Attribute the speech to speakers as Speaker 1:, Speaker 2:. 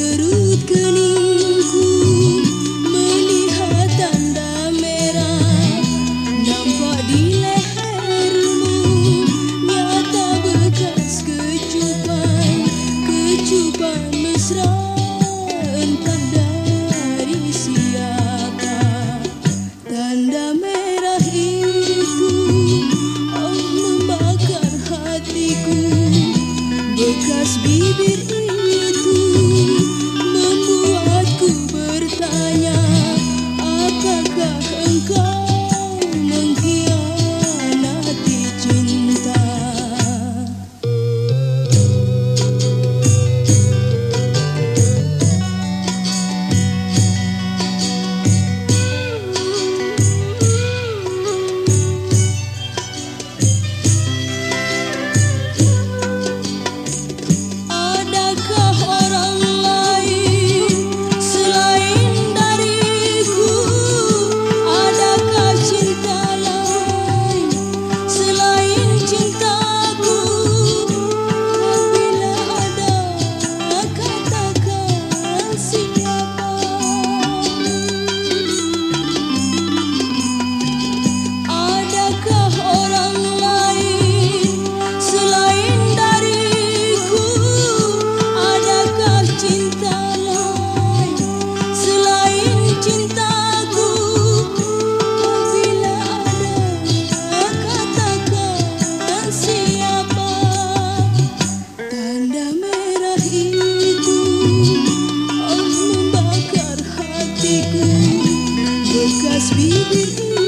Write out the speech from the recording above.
Speaker 1: Kerut keningku melihat tanda merah. Nampak di lehermu nyata bekas kecupan Kecupan mesra entah dari siapa. Tanda merah itu oh membakar hatiku. Bekas bibir Bekas bibir